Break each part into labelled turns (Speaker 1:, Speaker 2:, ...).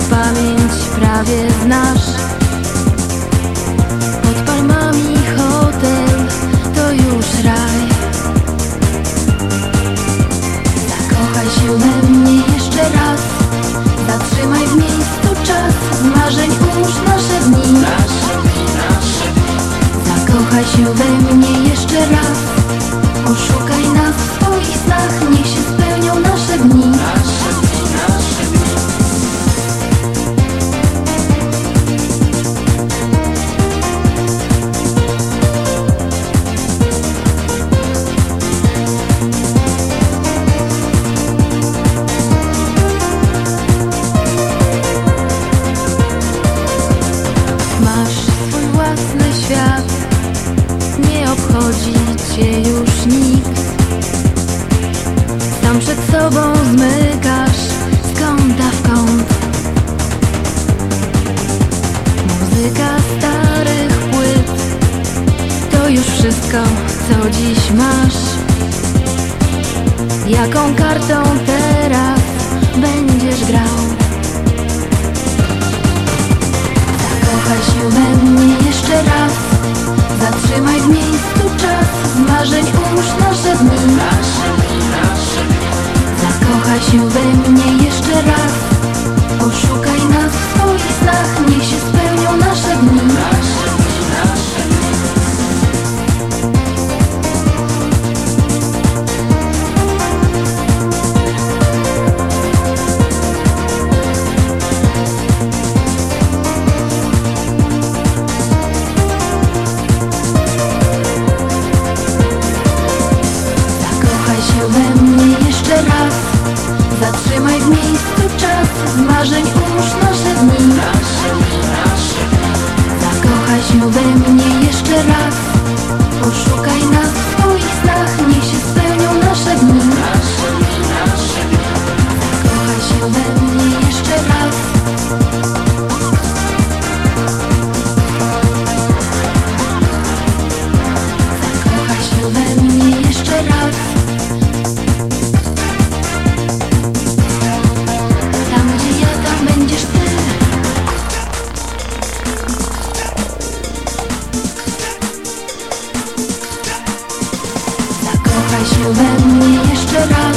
Speaker 1: pamięć prawie znasz. Pod palmami hotel to już raj. Zakochaj się we mnie jeszcze raz. Zatrzymaj w miejscu czas. Z marzeń ułóż nasze dni. Zakochaj się we mnie jeszcze raz. Oszukaj nas w swoich snach. Niech się spełnią nasze dni. Cię już nikt. Sam przed sobą zmykasz Z kąta w kąt. Muzyka starych płyt To już wszystko, co dziś masz. Jaką kartą teraz będziesz grał? Nasze dni Zakochaj się we mnie jeszcze raz Zatrzymaj w miejscu czas Z marzeń ułóż nasze dni. Zakochaj się we mnie jeszcze raz. Poszukaj nas w swoich snach Niech się spełnią nasze dni. Zakochaj się we mnie jeszcze raz. Zakochaj się we mnie jeszcze raz Zakochaj się we mnie jeszcze raz.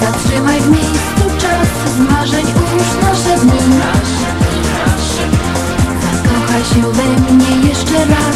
Speaker 1: Zatrzymaj w miejscu czas. Z marzeń ułóż nasze dni. Zakochaj się we mnie jeszcze raz